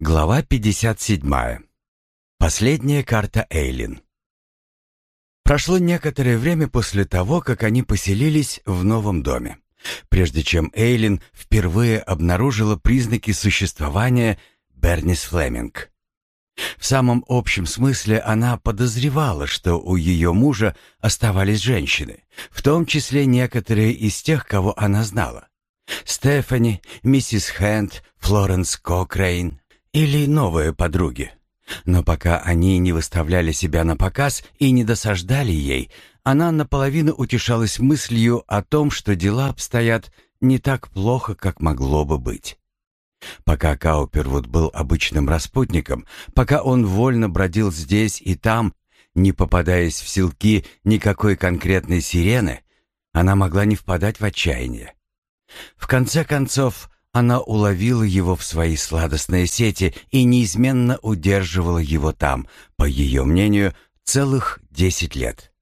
Глава 57. Последняя карта Эйлин. Прошло некоторое время после того, как они поселились в новом доме, прежде чем Эйлин впервые обнаружила признаки существования Бернис Флеминг. В самом общем смысле она подозревала, что у ее мужа оставались женщины, в том числе некоторые из тех, кого она знала. Стефани, миссис Хэнд, Флоренс Кокрейн, или новые подруги. Но пока они не выставляли себя на показ и не досаждали ей, она наполовину утешалась мыслью о том, что дела обстоят не так плохо, как могло бы быть. Пока Каупервуд был обычным распутником, пока он вольно бродил здесь и там, не попадаясь в селки никакой конкретной сирены, она могла не впадать в отчаяние. В конце концов, она уловила его в свои сладостные сети и неизменно удерживала его там, по ее мнению, целых десять лет.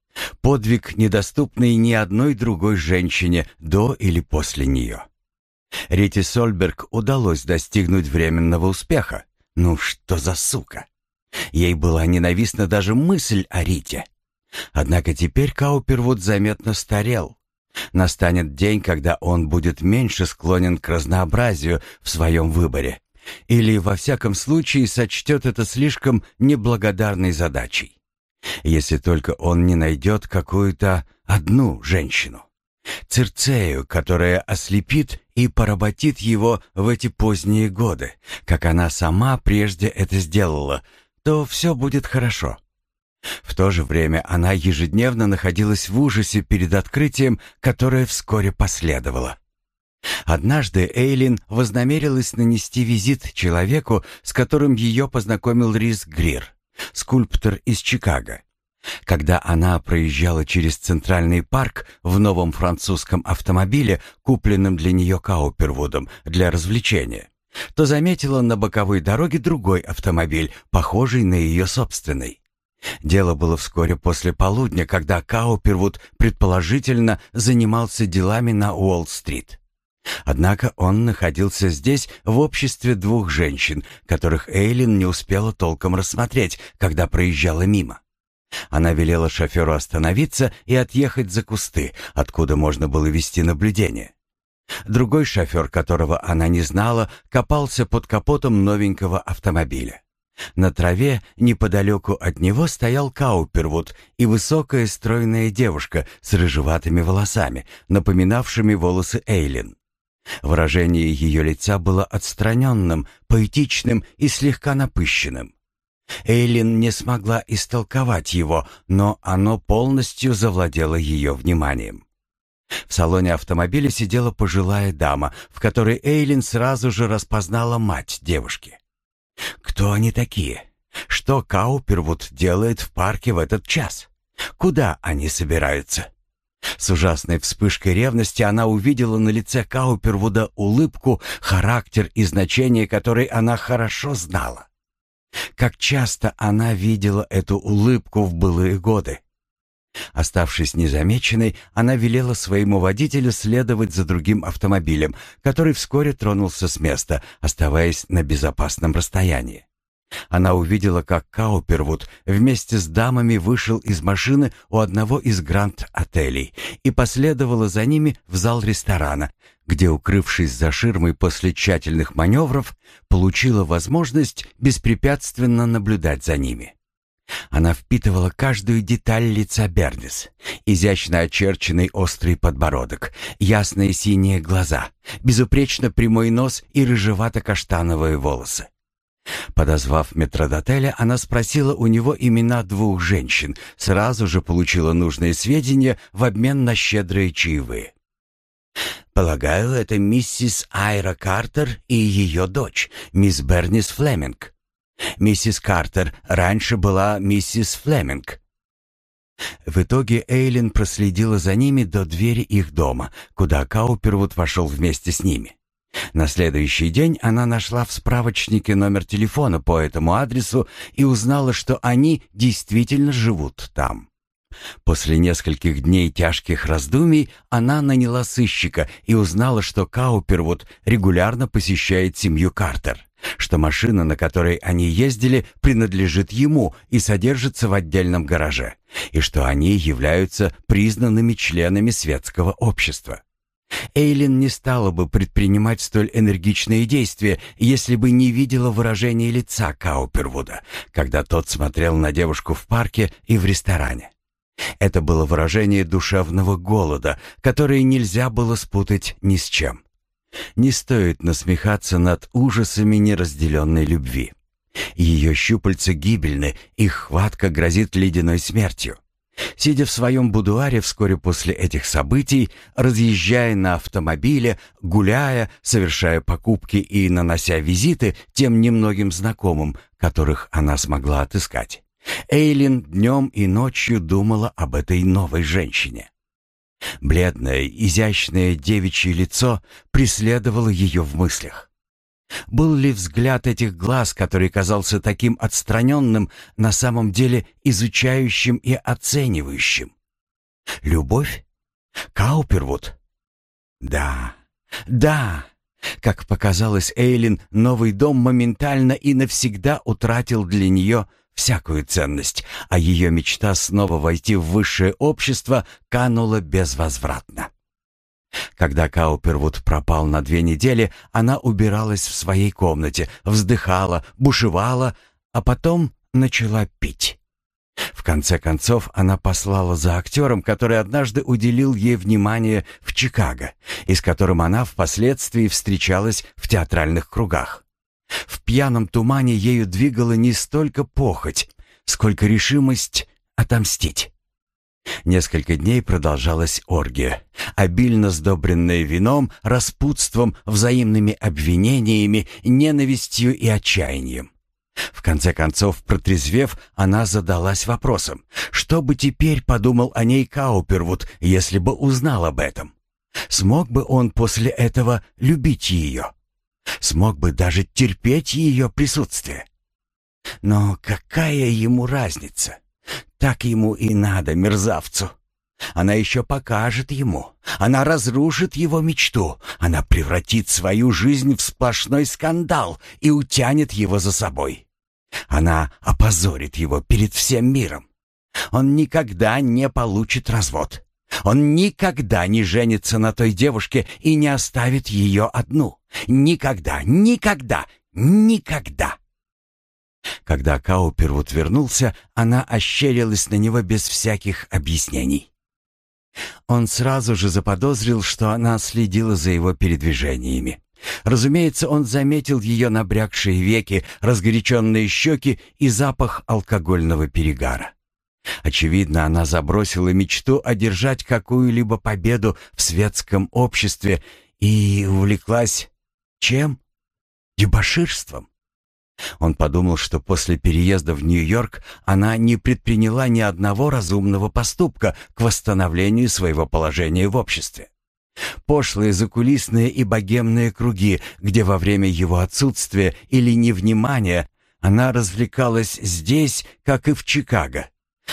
Подвиг, недоступный ни одной другой женщине до или после нее. Рите Сольберг удалось достигнуть временного успеха. Ну что за сука? Ей была ненавистна даже мысль о Рите. Однако теперь Каупервуд заметно старел. Настанет день, когда он будет меньше склонен к разнообразию в своем выборе. Или, во всяком случае, сочтет это слишком неблагодарной задачей. Если только он не найдет какую-то одну женщину. Цирцею, которая ослепит и поработит его в эти поздние годы, как она сама прежде это сделала, то все будет хорошо. В то же время она ежедневно находилась в ужасе перед открытием, которое вскоре последовало. Однажды Эйлин вознамерилась нанести визит человеку, с которым ее познакомил Рис Грир, скульптор из Чикаго. Когда она проезжала через Центральный парк в новом французском автомобиле, купленном для нее Каупервудом для развлечения, то заметила на боковой дороге другой автомобиль, похожий на ее собственный. Дело было вскоре после полудня, когда Каупервуд предположительно занимался делами на Уолл-стрит. Однако он находился здесь в обществе двух женщин, которых Эйлин не успела толком рассмотреть, когда проезжала мимо. Она велела шоферу остановиться и отъехать за кусты, откуда можно было вести наблюдение. Другой шофер, которого она не знала, копался под капотом новенького автомобиля. На траве неподалеку от него стоял Каупервуд и высокая стройная девушка с рыжеватыми волосами, напоминавшими волосы Эйлин. Выражение ее лица было отстраненным, поэтичным и слегка напыщенным. Эйлин не смогла истолковать его, но оно полностью завладело ее вниманием. В салоне автомобиля сидела пожилая дама, в которой Эйлин сразу же распознала мать девушки. Кто они такие? Что Каупервуд делает в парке в этот час? Куда они собираются? С ужасной вспышкой ревности она увидела на лице Каупервуда улыбку, характер и значение которой она хорошо знала. Как часто она видела эту улыбку в былые годы. Оставшись незамеченной, она велела своему водителю следовать за другим автомобилем, который вскоре тронулся с места, оставаясь на безопасном расстоянии. Она увидела, как Каупервуд вместе с дамами вышел из машины у одного из гранд-отелей и последовала за ними в зал ресторана, где, укрывшись за ширмой после тщательных маневров, получила возможность беспрепятственно наблюдать за ними. Она впитывала каждую деталь лица Бернис. Изящно очерченный острый подбородок, ясные синие глаза, безупречно прямой нос и рыжевато-каштановые волосы. Подозвав метродотеля, она спросила у него имена двух женщин, сразу же получила нужные сведения в обмен на щедрые чаевые. «Полагаю, это миссис Айра Картер и ее дочь, мисс Бернис Флеминг», Миссис Картер раньше была миссис Флеминг. В итоге Эйлин проследила за ними до двери их дома, куда Каупервуд вошел вместе с ними. На следующий день она нашла в справочнике номер телефона по этому адресу и узнала, что они действительно живут там. После нескольких дней тяжких раздумий она наняла сыщика и узнала, что Каупервуд регулярно посещает семью Картер что машина, на которой они ездили, принадлежит ему и содержится в отдельном гараже, и что они являются признанными членами светского общества. Эйлин не стала бы предпринимать столь энергичные действия, если бы не видела выражения лица Каупервуда, когда тот смотрел на девушку в парке и в ресторане. Это было выражение душевного голода, которое нельзя было спутать ни с чем. Не стоит насмехаться над ужасами неразделенной любви. Ее щупальца гибельны, их хватка грозит ледяной смертью. Сидя в своем будуаре вскоре после этих событий, разъезжая на автомобиле, гуляя, совершая покупки и нанося визиты тем немногим знакомым, которых она смогла отыскать, Эйлин днем и ночью думала об этой новой женщине. Бледное, изящное девичье лицо преследовало ее в мыслях. Был ли взгляд этих глаз, который казался таким отстраненным, на самом деле изучающим и оценивающим? Любовь? Каупервуд? Да, да. Как показалось Эйлин, новый дом моментально и навсегда утратил для нее всякую ценность, а ее мечта снова войти в высшее общество канула безвозвратно. Когда Каупервуд пропал на две недели, она убиралась в своей комнате, вздыхала, бушевала, а потом начала пить. В конце концов, она послала за актером, который однажды уделил ей внимание в Чикаго, и с которым она впоследствии встречалась в театральных кругах. В пьяном тумане ею двигала не столько похоть, сколько решимость отомстить. Несколько дней продолжалась оргия, обильно сдобренная вином, распутством, взаимными обвинениями, ненавистью и отчаянием. В конце концов, протрезвев, она задалась вопросом, что бы теперь подумал о ней Каупервуд, если бы узнал об этом? Смог бы он после этого любить ее? Смог бы даже терпеть ее присутствие. Но какая ему разница? Так ему и надо, мерзавцу. Она еще покажет ему. Она разрушит его мечту. Она превратит свою жизнь в сплошной скандал и утянет его за собой. Она опозорит его перед всем миром. Он никогда не получит развод. Он никогда не женится на той девушке и не оставит ее одну. Никогда, никогда, никогда. Когда Каупервуд вернулся, она ощерилась на него без всяких объяснений. Он сразу же заподозрил, что она следила за его передвижениями. Разумеется, он заметил ее набрякшие веки, разгоряченные щеки и запах алкогольного перегара. Очевидно, она забросила мечту одержать какую-либо победу в светском обществе и увлеклась чем? Дебоширством. Он подумал, что после переезда в Нью-Йорк она не предприняла ни одного разумного поступка к восстановлению своего положения в обществе. Пошлые закулисные и богемные круги, где во время его отсутствия или невнимания она развлекалась здесь, как и в Чикаго,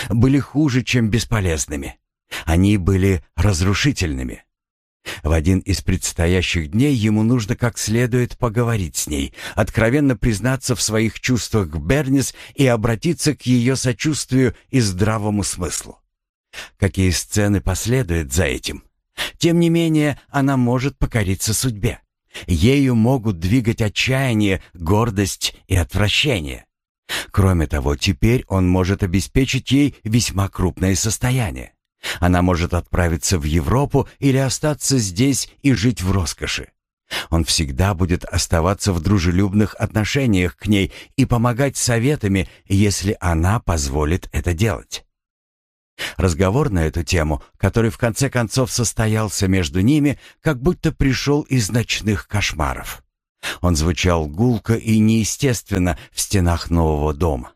были хуже, чем бесполезными. Они были разрушительными. В один из предстоящих дней ему нужно как следует поговорить с ней, откровенно признаться в своих чувствах к Бернис и обратиться к ее сочувствию и здравому смыслу. Какие сцены последуют за этим? Тем не менее, она может покориться судьбе. Ею могут двигать отчаяние, гордость и отвращение. Кроме того, теперь он может обеспечить ей весьма крупное состояние. Она может отправиться в Европу или остаться здесь и жить в роскоши. Он всегда будет оставаться в дружелюбных отношениях к ней и помогать советами, если она позволит это делать. Разговор на эту тему, который в конце концов состоялся между ними, как будто пришел из ночных кошмаров. Он звучал гулко и неестественно в стенах нового дома.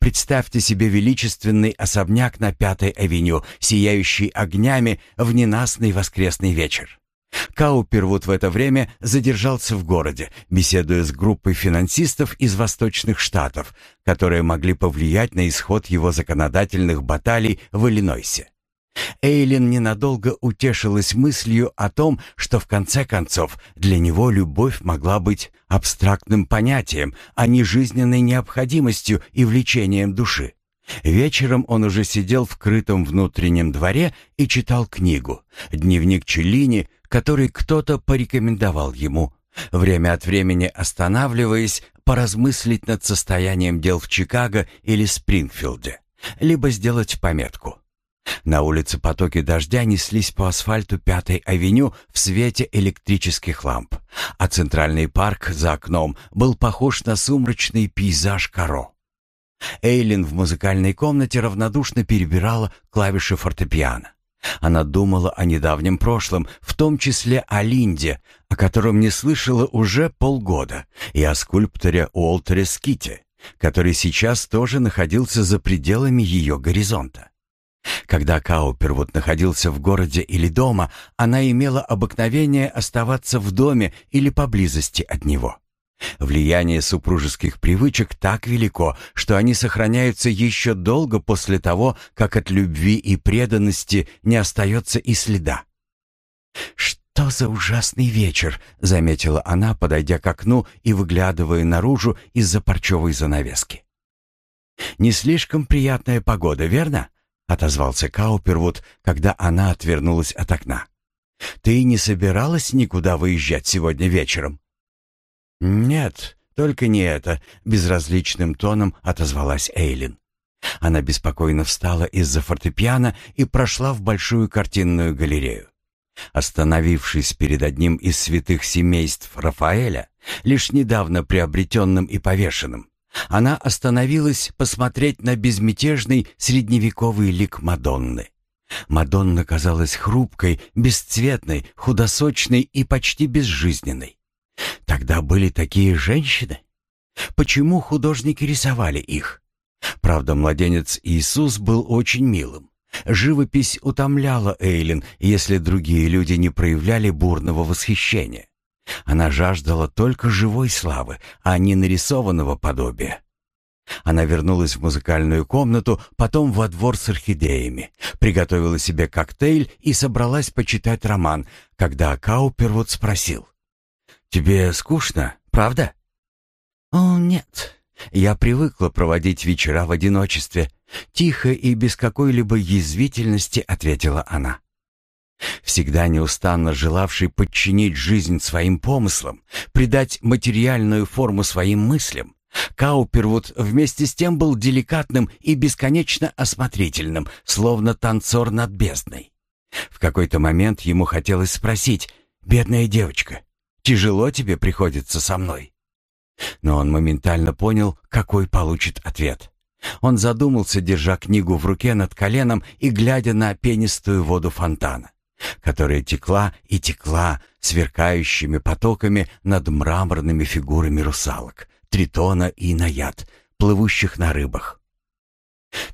Представьте себе величественный особняк на Пятой авеню, сияющий огнями в ненастный воскресный вечер. Каупервуд в это время задержался в городе, беседуя с группой финансистов из восточных штатов, которые могли повлиять на исход его законодательных баталий в Иллинойсе. Эйлин ненадолго утешилась мыслью о том, что в конце концов для него любовь могла быть абстрактным понятием, а не жизненной необходимостью и влечением души. Вечером он уже сидел в крытом внутреннем дворе и читал книгу «Дневник Челлини», который кто-то порекомендовал ему, время от времени останавливаясь поразмыслить над состоянием дел в Чикаго или Спрингфилде, либо сделать пометку. На улице потоки дождя неслись по асфальту Пятой авеню в свете электрических ламп, а центральный парк за окном был похож на сумрачный пейзаж Каро. Эйлин в музыкальной комнате равнодушно перебирала клавиши фортепиано. Она думала о недавнем прошлом, в том числе о Линде, о котором не слышала уже полгода, и о скульпторе Уолтере Ските, который сейчас тоже находился за пределами ее горизонта. Когда Каупервуд находился в городе или дома, она имела обыкновение оставаться в доме или поблизости от него. Влияние супружеских привычек так велико, что они сохраняются еще долго после того, как от любви и преданности не остается и следа. «Что за ужасный вечер!» — заметила она, подойдя к окну и выглядывая наружу из-за парчевой занавески. «Не слишком приятная погода, верно?» — отозвался Каупервуд, когда она отвернулась от окна. «Ты не собиралась никуда выезжать сегодня вечером?» «Нет, только не это», — безразличным тоном отозвалась Эйлин. Она беспокойно встала из-за фортепиано и прошла в большую картинную галерею. Остановившись перед одним из святых семейств Рафаэля, лишь недавно приобретенным и повешенным, она остановилась посмотреть на безмятежный средневековый лик Мадонны. Мадонна казалась хрупкой, бесцветной, худосочной и почти безжизненной. Тогда были такие женщины. Почему художники рисовали их? Правда, младенец Иисус был очень милым. Живопись утомляла Эйлин, если другие люди не проявляли бурного восхищения. Она жаждала только живой славы, а не нарисованного подобия. Она вернулась в музыкальную комнату, потом во двор с орхидеями, приготовила себе коктейль и собралась почитать роман, когда Каупервуд спросил. «Тебе скучно, правда?» «О, нет. Я привыкла проводить вечера в одиночестве», — тихо и без какой-либо язвительности ответила она. Всегда неустанно желавший подчинить жизнь своим помыслам, придать материальную форму своим мыслям, Каупервуд вместе с тем был деликатным и бесконечно осмотрительным, словно танцор над бездной. В какой-то момент ему хотелось спросить, «Бедная девочка, тяжело тебе приходится со мной?» Но он моментально понял, какой получит ответ. Он задумался, держа книгу в руке над коленом и глядя на пенистую воду фонтана которая текла и текла сверкающими потоками над мраморными фигурами русалок, тритона и наяд, плывущих на рыбах.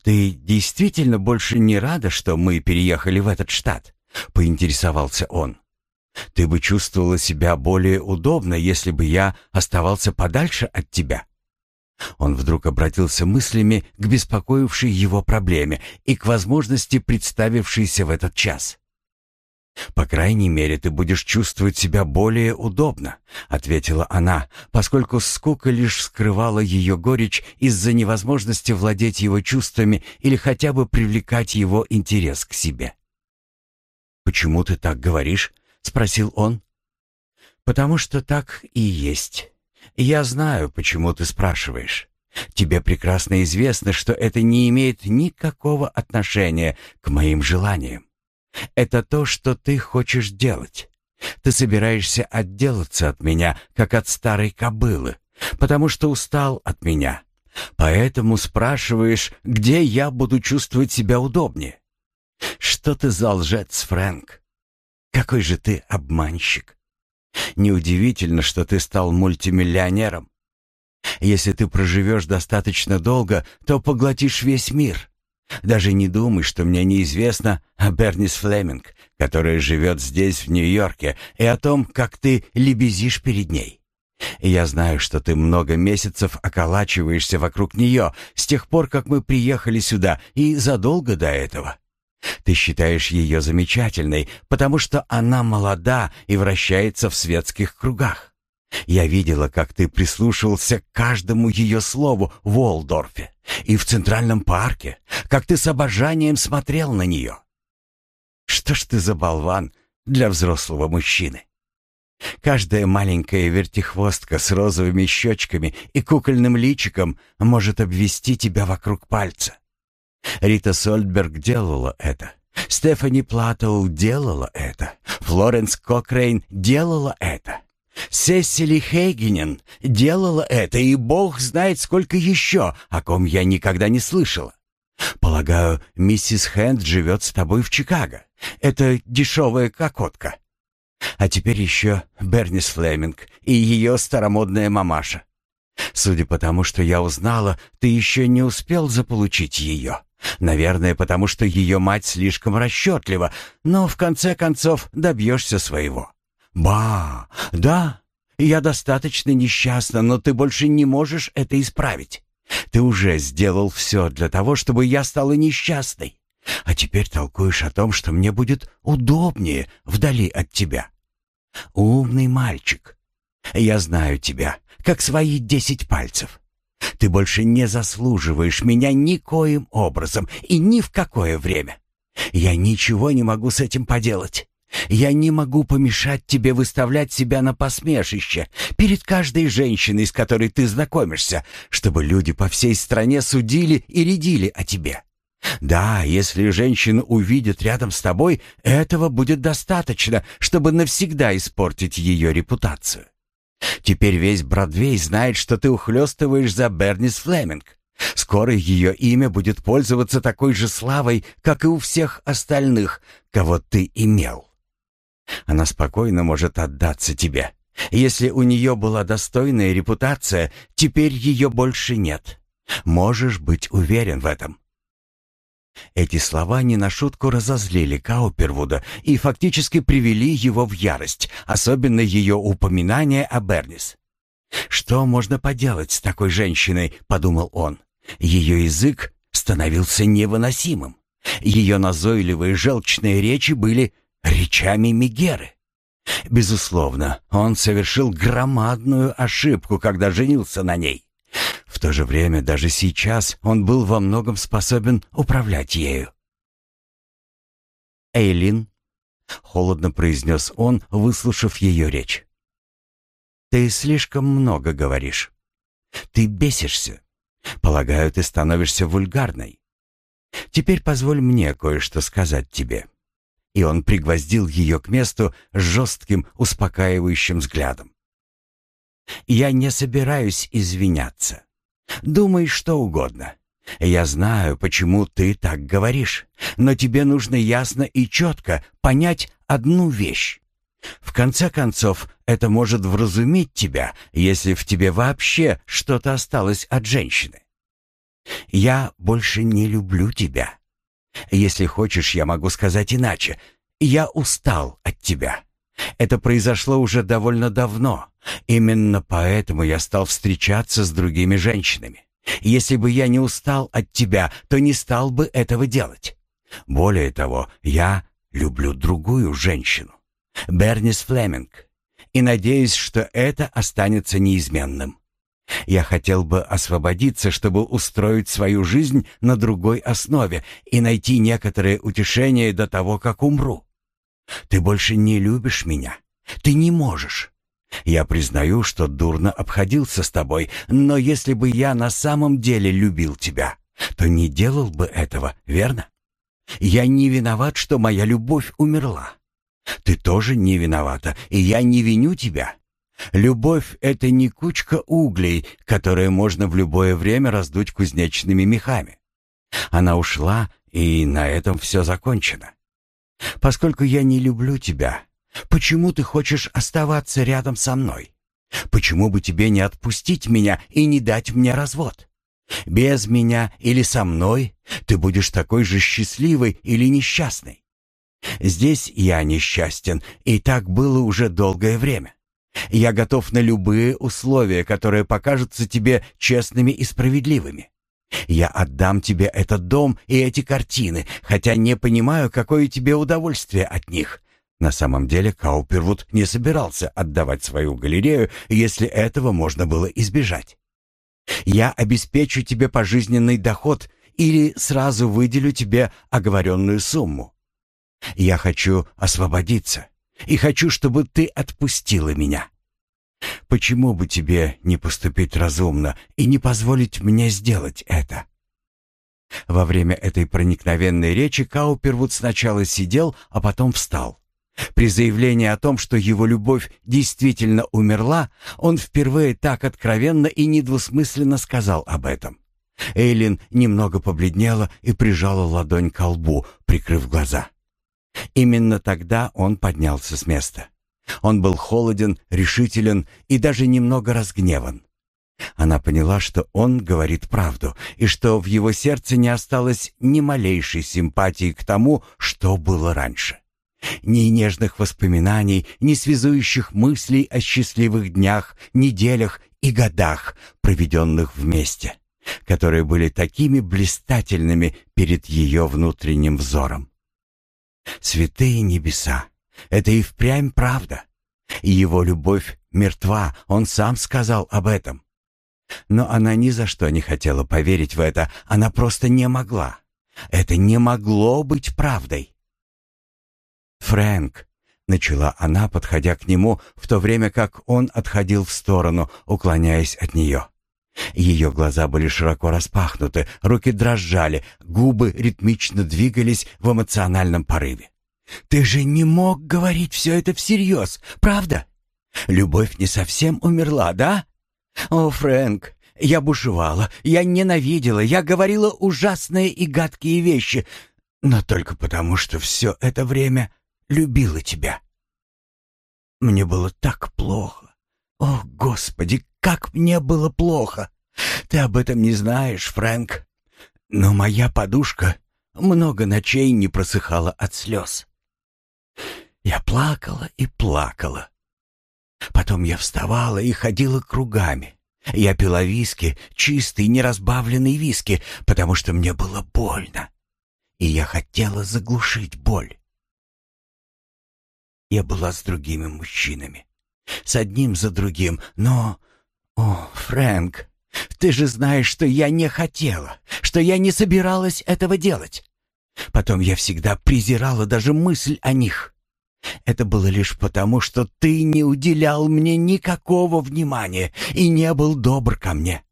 «Ты действительно больше не рада, что мы переехали в этот штат?» — поинтересовался он. «Ты бы чувствовала себя более удобно, если бы я оставался подальше от тебя?» Он вдруг обратился мыслями к беспокоившей его проблеме и к возможности, представившейся в этот час. «По крайней мере, ты будешь чувствовать себя более удобно», — ответила она, поскольку скука лишь скрывала ее горечь из-за невозможности владеть его чувствами или хотя бы привлекать его интерес к себе. «Почему ты так говоришь?» — спросил он. «Потому что так и есть. Я знаю, почему ты спрашиваешь. Тебе прекрасно известно, что это не имеет никакого отношения к моим желаниям. Это то, что ты хочешь делать. Ты собираешься отделаться от меня, как от старой кобылы, потому что устал от меня. Поэтому спрашиваешь, где я буду чувствовать себя удобнее. Что ты за лжец, Фрэнк? Какой же ты обманщик. Неудивительно, что ты стал мультимиллионером. Если ты проживешь достаточно долго, то поглотишь весь мир. Даже не думай, что мне неизвестно о Бернис Флеминг, которая живет здесь, в Нью-Йорке, и о том, как ты лебезишь перед ней. я знаю, что ты много месяцев околачиваешься вокруг нее с тех пор, как мы приехали сюда, и задолго до этого. Ты считаешь ее замечательной, потому что она молода и вращается в светских кругах. Я видела, как ты прислушивался к каждому ее слову в Уолдорфе и в Центральном парке, как ты с обожанием смотрел на нее. Что ж ты за болван для взрослого мужчины? Каждая маленькая вертихвостка с розовыми щечками и кукольным личиком может обвести тебя вокруг пальца. Рита Сольдберг делала это. Стефани Платоу делала это. Флоренс Кокрейн делала это. Сесили Хейгенен делала это, и бог знает сколько еще, о ком я никогда не слышала. Полагаю, миссис Хэнд живет с тобой в Чикаго. Это дешевая кокотка. А теперь еще Бернис Флеминг и ее старомодная мамаша. Судя по тому, что я узнала, ты еще не успел заполучить ее. Наверное, потому что ее мать слишком расчетлива, но в конце концов добьешься своего. Ба, да, я достаточно несчастна, но ты больше не можешь это исправить. Ты уже сделал все для того, чтобы я стала несчастной. А теперь толкуешь о том, что мне будет удобнее вдали от тебя. Умный мальчик. Я знаю тебя, как свои десять пальцев. Ты больше не заслуживаешь меня никоим образом и ни в какое время. Я ничего не могу с этим поделать. Я не могу помешать тебе выставлять себя на посмешище перед каждой женщиной, с которой ты знакомишься, чтобы люди по всей стране судили и рядили о тебе. Да, если женщина увидит рядом с тобой, этого будет достаточно, чтобы навсегда испортить ее репутацию. Теперь весь Бродвей знает, что ты ухлёстываешь за Бернис Флеминг. Скоро ее имя будет пользоваться такой же славой, как и у всех остальных, кого ты имел. Она спокойно может отдаться тебе. Если у нее была достойная репутация, теперь ее больше нет. Можешь быть уверен в этом. Эти слова не на шутку разозлили Каупервуда и фактически привели его в ярость, особенно ее упоминание о Бернис. «Что можно поделать с такой женщиной?» — подумал он. Ее язык становился невыносимым. Ее назойливые желчные речи были речами Мегеры. Безусловно, он совершил громадную ошибку, когда женился на ней. В то же время даже сейчас он был во многом способен управлять ею. «Эйлин», — холодно произнес он, выслушав ее речь. «Ты слишком много говоришь. Ты бесишься. Полагаю, ты становишься вульгарной. Теперь позволь мне кое-что сказать тебе». И он пригвоздил ее к месту с жестким, успокаивающим взглядом. «Я не собираюсь извиняться. Думай что угодно. Я знаю, почему ты так говоришь, но тебе нужно ясно и четко понять одну вещь. В конце концов, это может вразумить тебя, если в тебе вообще что-то осталось от женщины. Я больше не люблю тебя. Если хочешь, я могу сказать иначе. Я устал от тебя. Это произошло уже довольно давно. Именно поэтому я стал встречаться с другими женщинами. Если бы я не устал от тебя, то не стал бы этого делать. Более того, я люблю другую женщину, Бернис Флеминг, и надеюсь, что это останется неизменным. Я хотел бы освободиться, чтобы устроить свою жизнь на другой основе и найти некоторое утешение до того, как умру. Ты больше не любишь меня. Ты не можешь. Я признаю, что дурно обходился с тобой, но если бы я на самом деле любил тебя, то не делал бы этого, верно? Я не виноват, что моя любовь умерла. Ты тоже не виновата, и я не виню тебя. Любовь — это не кучка углей, которые можно в любое время раздуть кузнечными мехами. Она ушла, и на этом все закончено. Поскольку я не люблю тебя, почему ты хочешь оставаться рядом со мной? Почему бы тебе не отпустить меня и не дать мне развод? Без меня или со мной ты будешь такой же счастливой или несчастной. Здесь я несчастен, и так было уже долгое время. Я готов на любые условия, которые покажутся тебе честными и справедливыми. Я отдам тебе этот дом и эти картины, хотя не понимаю, какое тебе удовольствие от них. На самом деле Каупервуд не собирался отдавать свою галерею, если этого можно было избежать. Я обеспечу тебе пожизненный доход или сразу выделю тебе оговоренную сумму. Я хочу освободиться и хочу, чтобы ты отпустила меня. Почему бы тебе не поступить разумно и не позволить мне сделать это?» Во время этой проникновенной речи Каупервуд сначала сидел, а потом встал. При заявлении о том, что его любовь действительно умерла, он впервые так откровенно и недвусмысленно сказал об этом. Эйлин немного побледнела и прижала ладонь к лбу, прикрыв глаза. Именно тогда он поднялся с места. Он был холоден, решителен и даже немного разгневан. Она поняла, что он говорит правду, и что в его сердце не осталось ни малейшей симпатии к тому, что было раньше. Ни нежных воспоминаний, ни связующих мыслей о счастливых днях, неделях и годах, проведенных вместе, которые были такими блистательными перед ее внутренним взором. Святые небеса! Это и впрямь правда. И его любовь мертва, он сам сказал об этом. Но она ни за что не хотела поверить в это, она просто не могла. Это не могло быть правдой. «Фрэнк», — начала она, подходя к нему, в то время как он отходил в сторону, уклоняясь от нее. Ее глаза были широко распахнуты, руки дрожали, губы ритмично двигались в эмоциональном порыве. Ты же не мог говорить все это всерьез, правда? Любовь не совсем умерла, да? О, Фрэнк, я бушевала, я ненавидела, я говорила ужасные и гадкие вещи, но только потому, что все это время любила тебя. Мне было так плохо. О, Господи, как мне было плохо! Ты об этом не знаешь, Фрэнк. Но моя подушка много ночей не просыхала от слез. Я плакала и плакала. Потом я вставала и ходила кругами. Я пила виски, чистый, неразбавленный виски, потому что мне было больно. И я хотела заглушить боль. Я была с другими мужчинами. С одним за другим, но... О, Фрэнк, ты же знаешь, что я не хотела, что я не собиралась этого делать. Потом я всегда презирала даже мысль о них. Это было лишь потому, что ты не уделял мне никакого внимания и не был добр ко мне.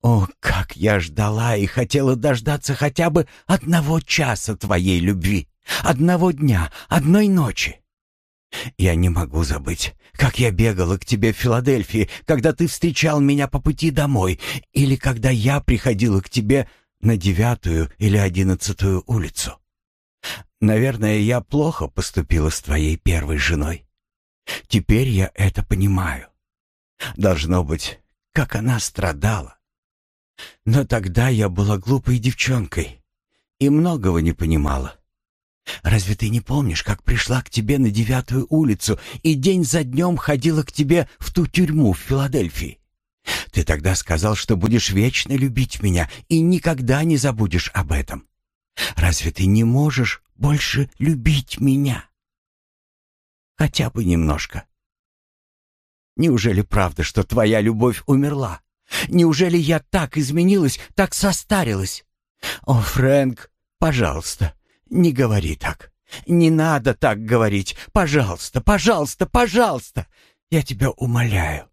О, как я ждала и хотела дождаться хотя бы одного часа твоей любви, одного дня, одной ночи. Я не могу забыть, как я бегала к тебе в Филадельфии, когда ты встречал меня по пути домой, или когда я приходила к тебе на девятую или одиннадцатую улицу. Наверное, я плохо поступила с твоей первой женой. Теперь я это понимаю. Должно быть, как она страдала. Но тогда я была глупой девчонкой и многого не понимала. Разве ты не помнишь, как пришла к тебе на девятую улицу и день за днем ходила к тебе в ту тюрьму в Филадельфии? Ты тогда сказал, что будешь вечно любить меня и никогда не забудешь об этом. Разве ты не можешь больше любить меня? Хотя бы немножко. Неужели правда, что твоя любовь умерла? Неужели я так изменилась, так состарилась? О, Фрэнк, пожалуйста, не говори так. Не надо так говорить. Пожалуйста, пожалуйста, пожалуйста. Я тебя умоляю.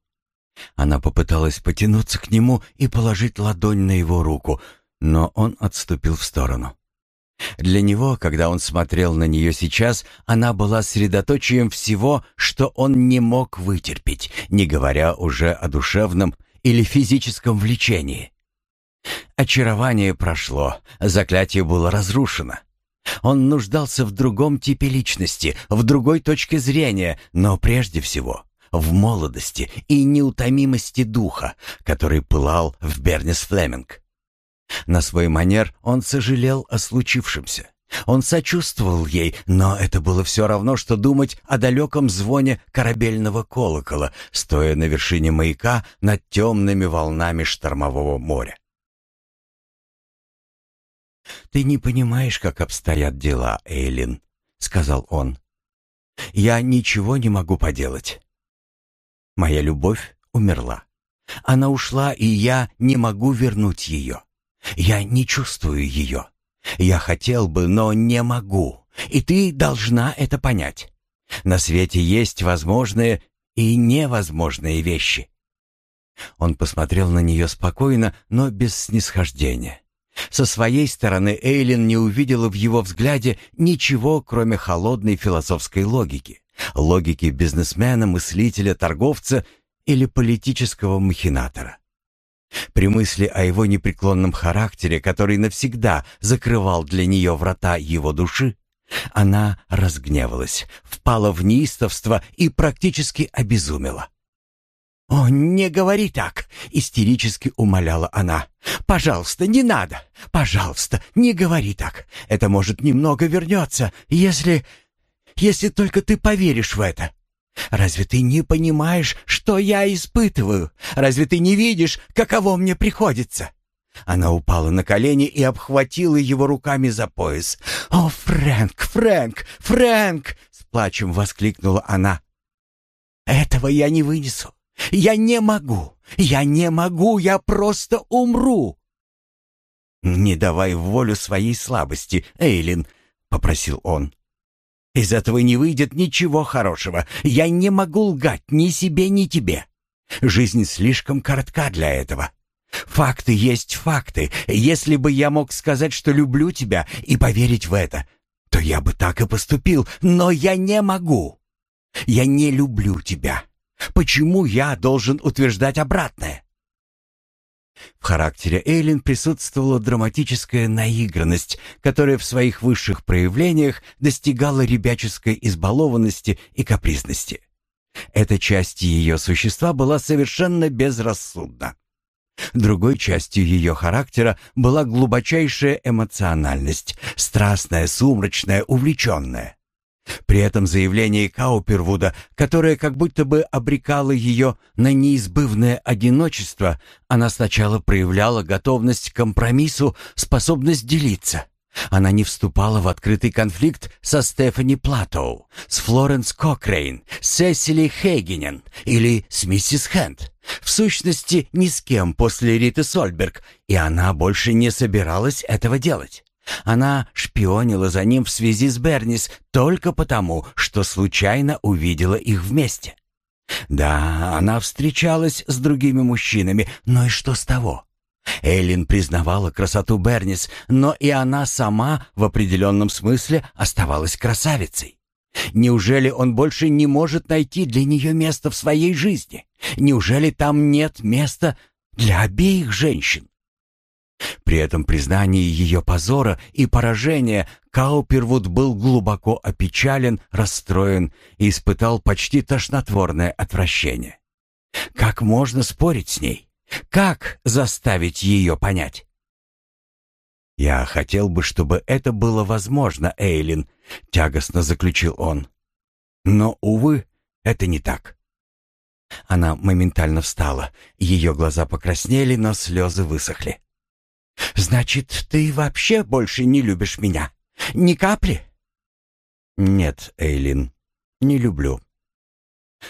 Она попыталась потянуться к нему и положить ладонь на его руку, но он отступил в сторону. Для него, когда он смотрел на нее сейчас, она была средоточием всего, что он не мог вытерпеть, не говоря уже о душевном или физическом влечении. Очарование прошло, заклятие было разрушено. Он нуждался в другом типе личности, в другой точке зрения, но прежде всего в молодости и неутомимости духа, который пылал в Бернис Флеминг. На свой манер он сожалел о случившемся. Он сочувствовал ей, но это было все равно, что думать о далеком звоне корабельного колокола, стоя на вершине маяка над темными волнами штормового моря. «Ты не понимаешь, как обстоят дела, Эйлин», — сказал он. «Я ничего не могу поделать. Моя любовь умерла. Она ушла, и я не могу вернуть ее. Я не чувствую ее. Я хотел бы, но не могу. И ты должна это понять. На свете есть возможные и невозможные вещи. Он посмотрел на нее спокойно, но без снисхождения. Со своей стороны Эйлин не увидела в его взгляде ничего, кроме холодной философской логики. Логики бизнесмена, мыслителя, торговца или политического махинатора. При мысли о его непреклонном характере, который навсегда закрывал для нее врата его души, она разгневалась, впала в неистовство и практически обезумела. «О, не говори так!» — истерически умоляла она. «Пожалуйста, не надо! Пожалуйста, не говори так! Это, может, немного вернется, если... если только ты поверишь в это!» Разве ты не понимаешь, что я испытываю? Разве ты не видишь, каково мне приходится?» Она упала на колени и обхватила его руками за пояс. «О, Фрэнк, Фрэнк, Фрэнк!» — с плачем воскликнула она. «Этого я не вынесу. Я не могу. Я не могу. Я просто умру». «Не давай волю своей слабости, Эйлин», — попросил он. Из этого не выйдет ничего хорошего. Я не могу лгать ни себе, ни тебе. Жизнь слишком коротка для этого. Факты есть факты. Если бы я мог сказать, что люблю тебя и поверить в это, то я бы так и поступил, но я не могу. Я не люблю тебя. Почему я должен утверждать обратное? В характере Эйлин присутствовала драматическая наигранность, которая в своих высших проявлениях достигала ребяческой избалованности и капризности. Эта часть ее существа была совершенно безрассудна. Другой частью ее характера была глубочайшая эмоциональность, страстная, сумрачная, увлеченная. При этом заявление Каупервуда, которое как будто бы обрекало ее на неизбывное одиночество, она сначала проявляла готовность к компромиссу, способность делиться. Она не вступала в открытый конфликт со Стефани Платоу, с Флоренс Кокрейн, с Сесили Хейгенен или с миссис Хэнд. В сущности, ни с кем после Риты Сольберг, и она больше не собиралась этого делать. Она шпионила за ним в связи с Бернис только потому, что случайно увидела их вместе. Да, она встречалась с другими мужчинами, но и что с того? Эллин признавала красоту Бернис, но и она сама в определенном смысле оставалась красавицей. Неужели он больше не может найти для нее место в своей жизни? Неужели там нет места для обеих женщин? При этом признании ее позора и поражения Каупервуд был глубоко опечален, расстроен и испытал почти тошнотворное отвращение. Как можно спорить с ней? Как заставить ее понять? «Я хотел бы, чтобы это было возможно, Эйлин», — тягостно заключил он. «Но, увы, это не так». Она моментально встала. Ее глаза покраснели, но слезы высохли. «Значит, ты вообще больше не любишь меня? Ни капли?» «Нет, Эйлин, не люблю.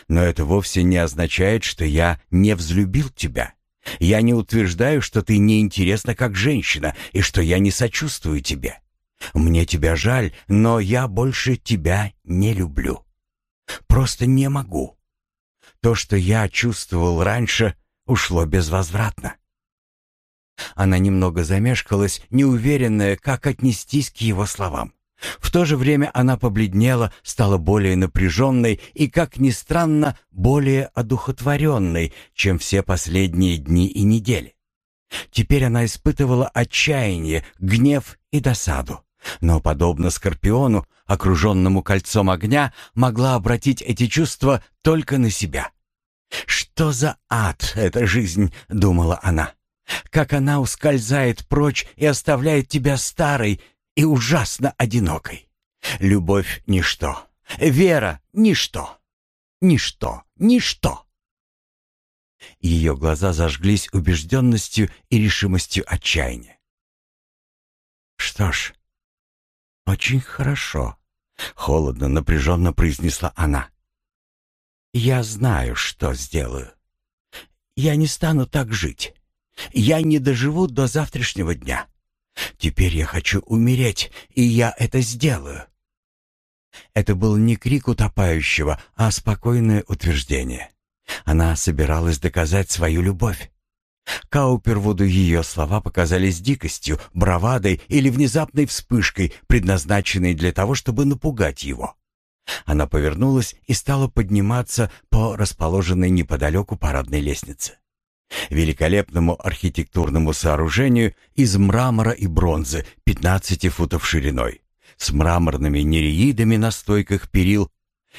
Но это вовсе не означает, что я не взлюбил тебя. Я не утверждаю, что ты неинтересна как женщина и что я не сочувствую тебе. Мне тебя жаль, но я больше тебя не люблю. Просто не могу. То, что я чувствовал раньше, ушло безвозвратно. Она немного замешкалась, неуверенная, как отнестись к его словам. В то же время она побледнела, стала более напряженной и, как ни странно, более одухотворенной, чем все последние дни и недели. Теперь она испытывала отчаяние, гнев и досаду. Но, подобно Скорпиону, окруженному кольцом огня, могла обратить эти чувства только на себя. «Что за ад эта жизнь?» — думала она. Как она ускользает прочь и оставляет тебя старой и ужасно одинокой. Любовь — ничто. Вера — ничто. Ничто, ничто. Ее глаза зажглись убежденностью и решимостью отчаяния. «Что ж, очень хорошо», — холодно, напряженно произнесла она. «Я знаю, что сделаю. Я не стану так жить. Я не доживу до завтрашнего дня. Теперь я хочу умереть, и я это сделаю». Это был не крик утопающего, а спокойное утверждение. Она собиралась доказать свою любовь. Каупервуду ее слова показались дикостью, бравадой или внезапной вспышкой, предназначенной для того, чтобы напугать его. Она повернулась и стала подниматься по расположенной неподалеку парадной лестнице. Великолепному архитектурному сооружению из мрамора и бронзы 15 футов шириной, с мраморными нереидами на стойках перил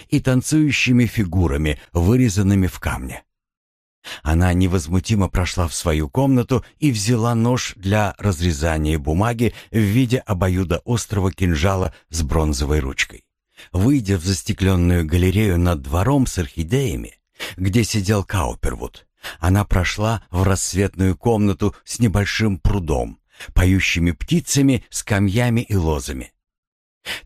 и танцующими фигурами, вырезанными в камне. Она невозмутимо прошла в свою комнату и взяла нож для разрезания бумаги в виде обоюда острого кинжала с бронзовой ручкой. Выйдя в застекленную галерею над двором с орхидеями, где сидел Каупервуд, она прошла в рассветную комнату с небольшим прудом, поющими птицами, скамьями и лозами.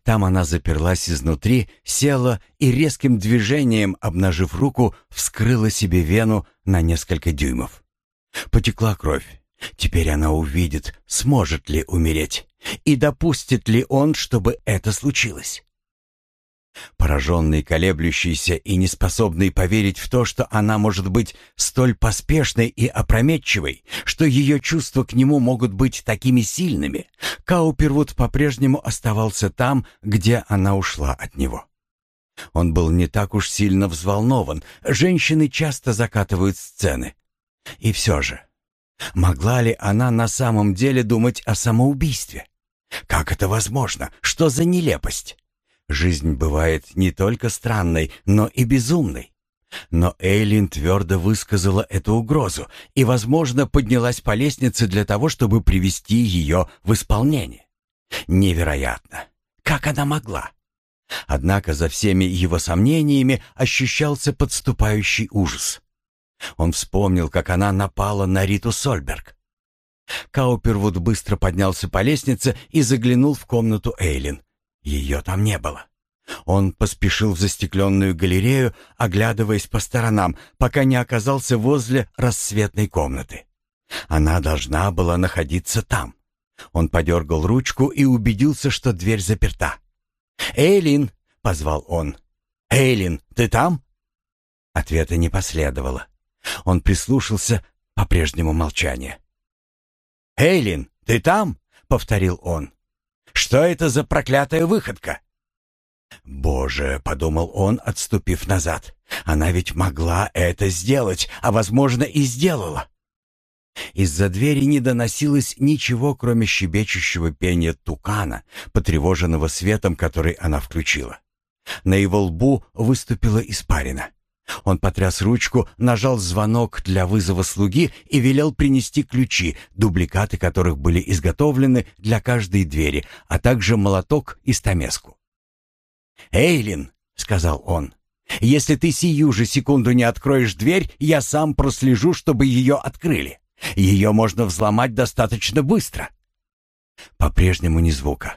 Там она заперлась изнутри, села и резким движением, обнажив руку, вскрыла себе вену на несколько дюймов. Потекла кровь. Теперь она увидит, сможет ли умереть, и допустит ли он, чтобы это случилось. Пораженный, колеблющийся и неспособный поверить в то, что она может быть столь поспешной и опрометчивой, что ее чувства к нему могут быть такими сильными, Каупервуд по-прежнему оставался там, где она ушла от него. Он был не так уж сильно взволнован, женщины часто закатывают сцены. И все же, могла ли она на самом деле думать о самоубийстве? Как это возможно? Что за нелепость? Жизнь бывает не только странной, но и безумной. Но Эйлин твердо высказала эту угрозу и, возможно, поднялась по лестнице для того, чтобы привести ее в исполнение. Невероятно! Как она могла? Однако за всеми его сомнениями ощущался подступающий ужас. Он вспомнил, как она напала на Риту Сольберг. Каупервуд быстро поднялся по лестнице и заглянул в комнату Эйлин. Ее там не было. Он поспешил в застекленную галерею, оглядываясь по сторонам, пока не оказался возле рассветной комнаты. Она должна была находиться там. Он подергал ручку и убедился, что дверь заперта. «Эйлин!» — позвал он. «Эйлин, ты там?» Ответа не последовало. Он прислушался, по-прежнему молчание. «Эйлин, ты там?» — повторил он. Что это за проклятая выходка?» «Боже», — подумал он, отступив назад, — «она ведь могла это сделать, а, возможно, и сделала». Из-за двери не доносилось ничего, кроме щебечущего пения тукана, потревоженного светом, который она включила. На его лбу выступила испарина. Он потряс ручку, нажал звонок для вызова слуги и велел принести ключи, дубликаты которых были изготовлены для каждой двери, а также молоток и стамеску. «Эйлин», — сказал он, — «если ты сию же секунду не откроешь дверь, я сам прослежу, чтобы ее открыли. Ее можно взломать достаточно быстро». По-прежнему ни звука.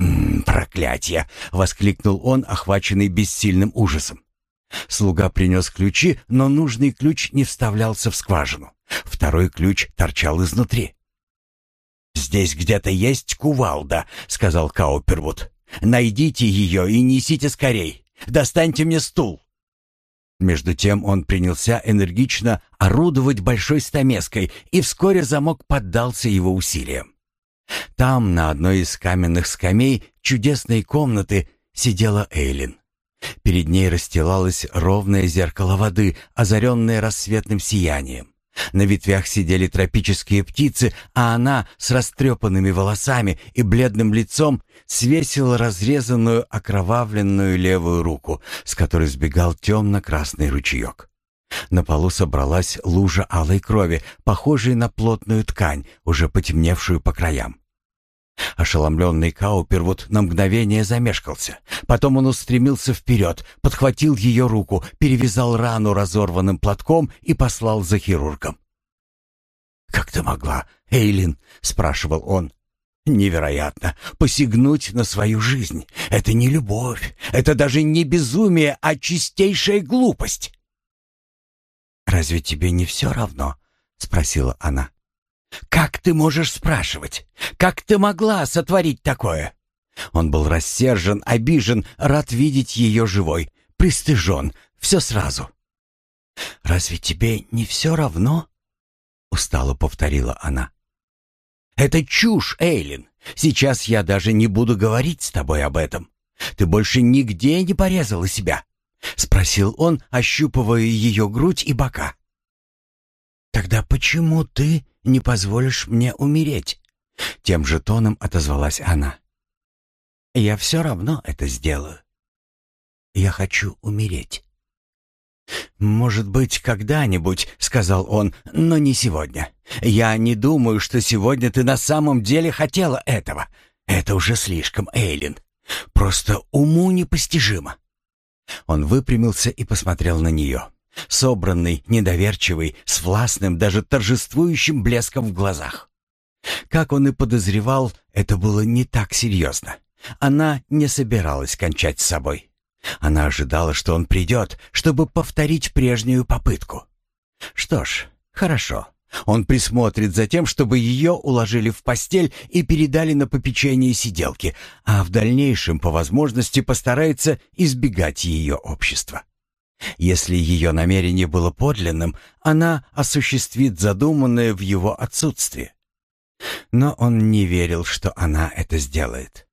«М воскликнул он, охваченный бессильным ужасом. Слуга принес ключи, но нужный ключ не вставлялся в скважину. Второй ключ торчал изнутри. «Здесь где-то есть кувалда», — сказал Каупервуд. «Найдите ее и несите скорей. Достаньте мне стул». Между тем он принялся энергично орудовать большой стамеской, и вскоре замок поддался его усилиям. Там, на одной из каменных скамей чудесной комнаты, сидела Эйлин. Перед ней расстилалось ровное зеркало воды, озаренное рассветным сиянием. На ветвях сидели тропические птицы, а она с растрепанными волосами и бледным лицом свесила разрезанную окровавленную левую руку, с которой сбегал темно-красный ручеек. На полу собралась лужа алой крови, похожей на плотную ткань, уже потемневшую по краям. Ошеломленный Каупервуд на мгновение замешкался. Потом он устремился вперед, подхватил ее руку, перевязал рану разорванным платком и послал за хирургом. «Как ты могла, Эйлин?» — спрашивал он. Невероятно. Посягнуть на свою жизнь. Это не любовь. Это даже не безумие, а чистейшая глупость. «Разве тебе не все равно?» — спросила она. «Как ты можешь спрашивать? Как ты могла сотворить такое?» Он был рассержен, обижен, рад видеть ее живой, пристыжен, все сразу. «Разве тебе не все равно?» — устало повторила она. «Это чушь, Эйлин. Сейчас я даже не буду говорить с тобой об этом. Ты больше нигде не порезала себя?» — спросил он, ощупывая ее грудь и бока. «Тогда почему ты не позволишь мне умереть?» Тем же тоном отозвалась она. «Я все равно это сделаю. Я хочу умереть». «Может быть, когда-нибудь», — сказал он, — «но не сегодня. Я не думаю, что сегодня ты на самом деле хотела этого. Это уже слишком, Эйлин. Просто уму непостижимо». Он выпрямился и посмотрел на нее. Собранный, недоверчивый, с властным, даже торжествующим блеском в глазах. Как он и подозревал, это было не так серьезно. Она не собиралась кончать с собой. Она ожидала, что он придет, чтобы повторить прежнюю попытку. Что ж, хорошо. Он присмотрит за тем, чтобы ее уложили в постель и передали на попечение сиделки, а в дальнейшем, по возможности, постарается избегать ее общества. Если ее намерение было подлинным, она осуществит задуманное в его отсутствие. Но он не верил, что она это сделает.